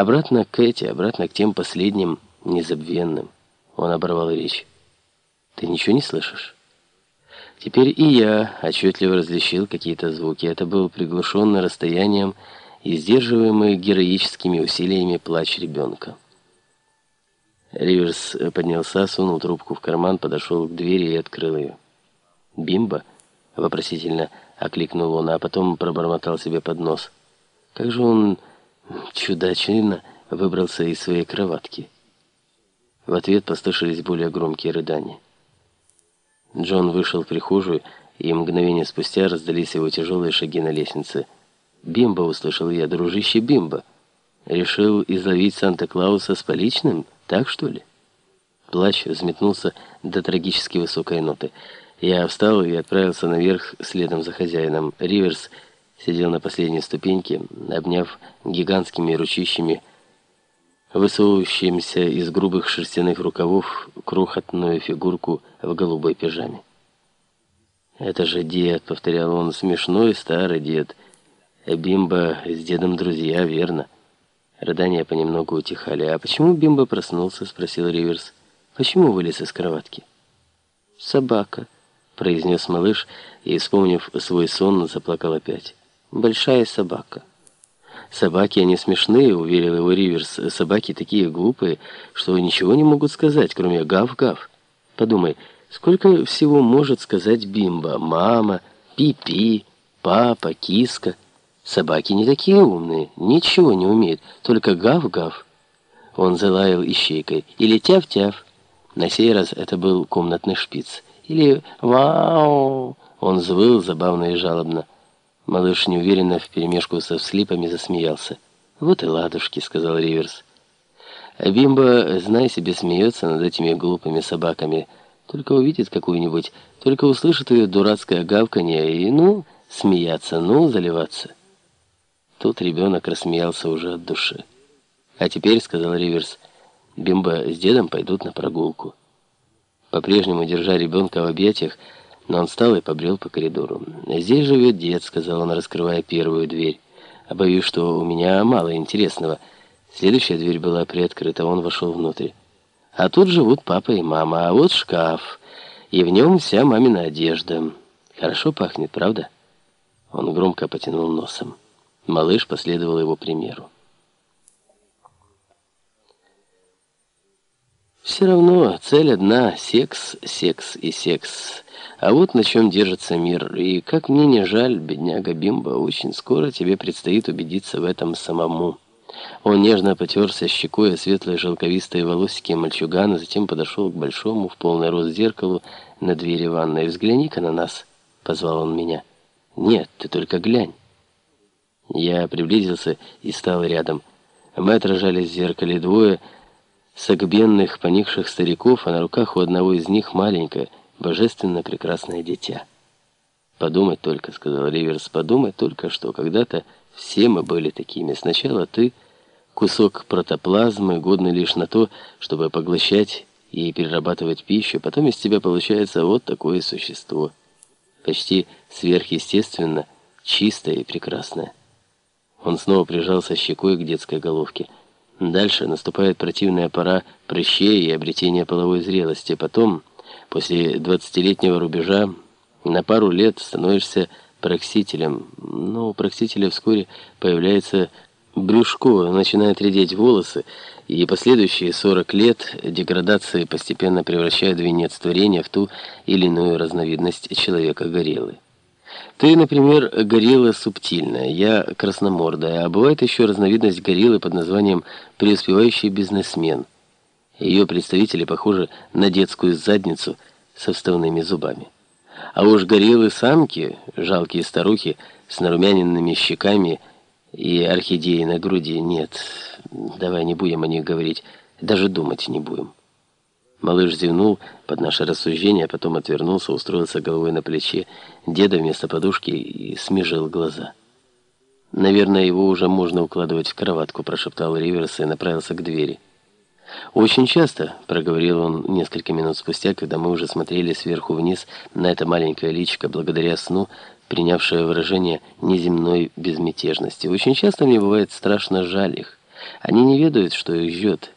Обратно к Кэти, обратно к тем последним незабвенным. Он оборвал речь. «Ты ничего не слышишь?» Теперь и я отчетливо различил какие-то звуки. Это был приглушенный расстоянием и сдерживаемый героическими усилиями плач ребенка. Риверс поднялся, сунул трубку в карман, подошел к двери и открыл ее. «Бимба?» — вопросительно окликнул он, а потом пробормотал себе под нос. «Как же он чудачно выбрался из своей кроватки?» В ответ послышались более громкие рыдания. Джон вышел в прихожую, и мгновение спустя раздались его тяжелые шаги на лестнице. «Бимба!» — услышал я. «Дружище Бимба!» «Решил изловить Санта-Клауса с поличным? Так, что ли?» Плач взметнулся до трагически высокой ноты. Я встал и отправился наверх следом за хозяином. Риверс сидел на последней ступеньке, обняв гигантскими ручищами высовывающимся из грубых шерстяных рукавов крохотную фигурку в голубой пижаме. «Это же дед», — повторял он, — «смешной старый дед. Бимба с дедом друзья, верно?» Рыдания понемногу утихали. «А почему Бимба проснулся?» — спросил Риверс. «Почему вылез из кроватки?» «Собака», — произнес малыш, и, вспомнив свой сон, заплакал опять. «Большая собака». «Собаки, они смешные», — уверил его Риверс. «Собаки такие глупые, что ничего не могут сказать, кроме гав-гав. Подумай, сколько всего может сказать Бимба? Мама, пи-пи, папа, киска. Собаки не такие умные, ничего не умеют, только гав-гав». Он залаял ищейкой. Или тяв-тяв. На сей раз это был комнатный шпиц. Или «Вау!» Он взвыл забавно и жалобно. Малыш неуверенно вперемешку со вслипами засмеялся. «Вот и ладушки», — сказал Риверс. А Бимба, знай себе, смеется над этими глупыми собаками. Только увидит какую-нибудь, только услышит ее дурацкое гавканье и, ну, смеяться, ну, заливаться. Тут ребенок рассмеялся уже от души. «А теперь», — сказал Риверс, — «Бимба с дедом пойдут на прогулку». По-прежнему, держа ребенка в объятиях, но он встал и побрел по коридору. «Здесь живет дед», — сказал он, раскрывая первую дверь. «А что у меня мало интересного». Следующая дверь была приоткрыта, он вошел внутрь. «А тут живут папа и мама, а вот шкаф, и в нем вся мамина одежда. Хорошо пахнет, правда?» Он громко потянул носом. Малыш последовал его примеру. Все равно цель одна — секс, секс и секс. А вот на чем держится мир. И как мне не жаль, бедняга Бимба, очень скоро тебе предстоит убедиться в этом самому. Он нежно потерся щекой о светлые желковистые волосики мальчугана, затем подошел к большому в полный рост зеркалу на двери ванной. «Взгляни-ка на нас», — позвал он меня. «Нет, ты только глянь». Я приблизился и стал рядом. Мы отражались в зеркале двое согбенных, поникших стариков, а на руках у одного из них маленькая, божественно прекрасное дитя. «Подумать только», — сказал Риверс, — «подумать только, что когда-то все мы были такими. Сначала ты — кусок протоплазмы, годный лишь на то, чтобы поглощать и перерабатывать пищу, потом из тебя получается вот такое существо, почти сверхъестественно, чистое и прекрасное». Он снова прижался щекой к детской головке. Дальше наступает противная пора прыщей и обретения половой зрелости. Потом... После двадцатилетнего рубежа на пару лет становишься проксителем. Но у проксителя вскоре появляется брюшко, начинают редеть волосы, и последующие 40 лет деградации постепенно превращают венец творения в ту или иную разновидность человека-гориллы. Ты, например, горилла субтильная, я красномордая, а бывает еще разновидность гориллы под названием преуспевающий бизнесмен – ее представители похожи на детскую задницу со вставными зубами. А уж гориллы-самки, жалкие старухи с нарумяненными щеками и орхидеей на груди, нет, давай не будем о них говорить, даже думать не будем. Малыш зевнул под наше рассуждение, а потом отвернулся, устроился головой на плече деда вместо подушки и смежил глаза. «Наверное, его уже можно укладывать в кроватку», прошептал Риверс и направился к двери. «Очень часто», — проговорил он несколько минут спустя, когда мы уже смотрели сверху вниз на это маленькое личико, благодаря сну, принявшее выражение неземной безмятежности. «Очень часто мне бывает страшно жаль их. Они не ведают, что их ждет.